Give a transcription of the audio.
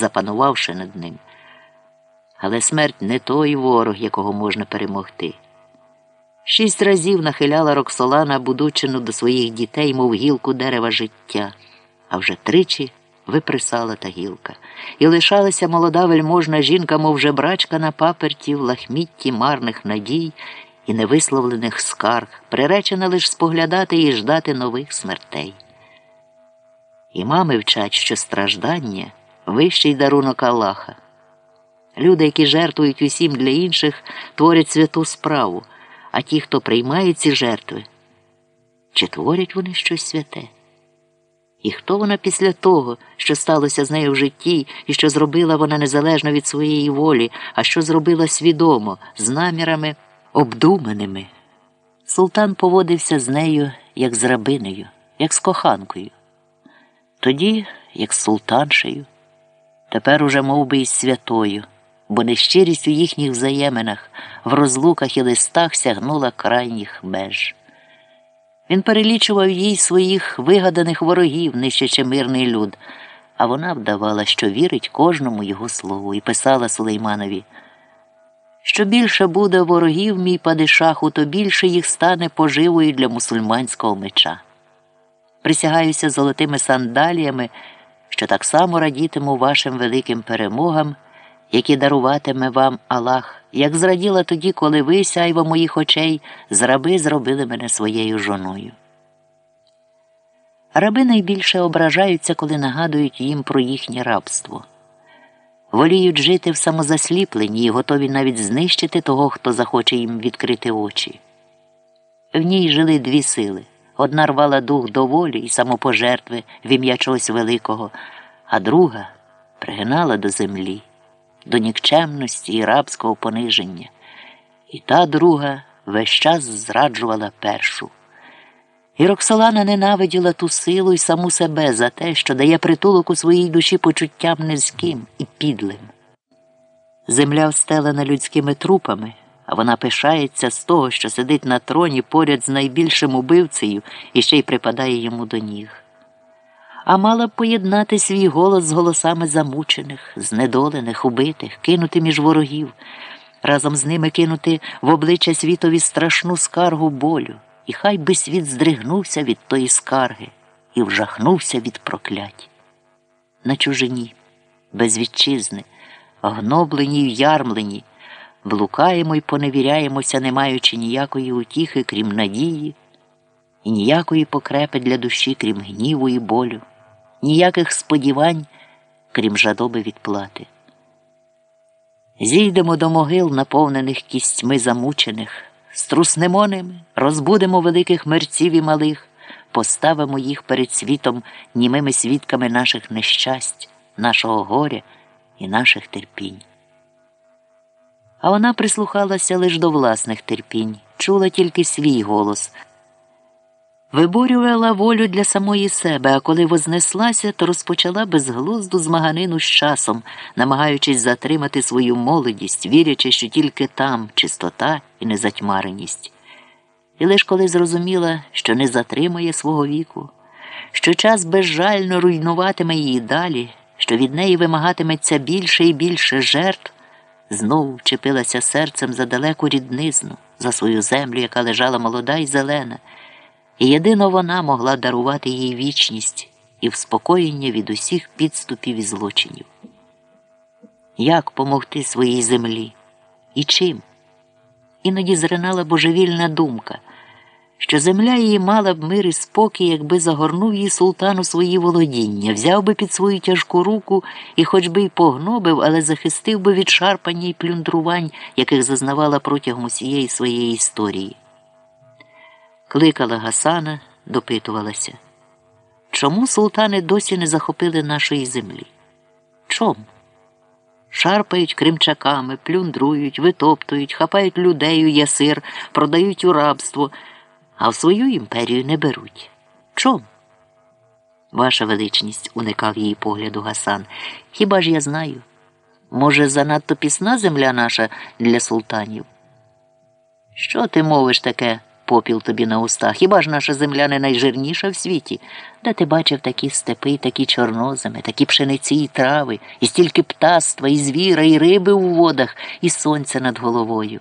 запанувавши над ним. Але смерть не той ворог, якого можна перемогти. Шість разів нахиляла Роксолана Будучину до своїх дітей, мов гілку дерева життя, а вже тричі виприсала та гілка, і лишалася молода вельможна жінка, мов жебрачка на паперті в лахмітті марних надій і невисловлених скарг, приречена лиш споглядати і ждати нових смертей. І мами вчать, що страждання вищий дарунок Аллаха. Люди, які жертвують усім для інших, творять святу справу, а ті, хто приймає ці жертви, чи творять вони щось святе? І хто вона після того, що сталося з нею в житті, і що зробила вона незалежно від своєї волі, а що зробила свідомо, з намірами обдуманими? Султан поводився з нею, як з рабинею, як з коханкою, тоді, як з султаншею, тепер уже мов би, із святою, бо нещирість у їхніх взаєминах, в розлуках і листах сягнула крайніх меж. Він перелічував їй своїх вигаданих ворогів, нищачи мирний люд, а вона вдавала, що вірить кожному його слову, і писала Сулейманові. Що більше буде ворогів, мій падишаху, то більше їх стане поживою для мусульманського меча. Присягаюся золотими сандаліями, що так само радітиму вашим великим перемогам, які даруватиме вам Аллах, як зраділа тоді, коли ви, сяйво моїх очей, з раби зробили мене своєю жоною. Раби найбільше ображаються, коли нагадують їм про їхнє рабство. Воліють жити в самозасліпленні і готові навіть знищити того, хто захоче їм відкрити очі. В ній жили дві сили одна рвала дух до волі і самопожертви в ім'я чогось великого, а друга пригинала до землі, до нікчемності і рабського пониження. І та друга весь час зраджувала першу. І Роксолана ненавиділа ту силу і саму себе за те, що дає притулок у своїй душі почуттям низьким і підлим. Земля встелена людськими трупами, а вона пишається з того, що сидить на троні поряд з найбільшим убивцею і ще й припадає йому до ніг. А мала б поєднати свій голос з голосами замучених, знедолених, убитих, кинути між ворогів, разом з ними кинути в обличчя світові страшну скаргу болю і хай би світ здригнувся від тої скарги і вжахнувся від проклять. На чужині, без вітчизни, гноблені й ярмлені, блукаємо й поневіряємося, не маючи ніякої утіхи, крім надії, і ніякої покрепи для душі, крім гніву і болю, ніяких сподівань, крім жадоби відплати. Зійдемо до могил, наповнених кістьми замучених струснемо ними, розбудемо великих мерців і малих, поставимо їх перед світом німими свідками наших нещасть, нашого горя і наших терпінь. А вона прислухалася лише до власних терпінь, чула тільки свій голос. Виборювала волю для самої себе, а коли вознеслася, то розпочала безглузду змаганину з часом, намагаючись затримати свою молодість, вірячи, що тільки там чистота і незатьмареність. І лиш коли зрозуміла, що не затримає свого віку, що час безжально руйнуватиме її далі, що від неї вимагатиметься більше і більше жертв, знову вчепилася серцем за далеку ріднизну, за свою землю, яка лежала молода і зелена і єдино вона могла дарувати їй вічність і вспокоєння від усіх підступів і злочинів. Як помогти своїй землі і чим? Іноді зринала божевільна думка, що земля її мала б мир і спокій, якби загорнув її султан у свої володіння, взяв би під свою тяжку руку і хоч би й погнобив, але захистив би від шарпання і плюндрувань, яких зазнавала протягом усієї своєї історії. Кликала Гасана, допитувалася. Чому султани досі не захопили нашої землі? Чому? Шарпають кримчаками, плюндрують, витоптують, хапають людей у ясир, продають у рабство, а в свою імперію не беруть. Чом? Ваша величність, уникав її погляду Гасан. Хіба ж я знаю? Може, занадто пісна земля наша для султанів? Що ти мовиш таке? попіл тобі на устах. Хіба ж наша земля не найжирніша в світі? Де ти бачив такі степи, такі чорноземи, такі пшениці і трави, і стільки птаства, і звіра, і риби у водах, і сонця над головою.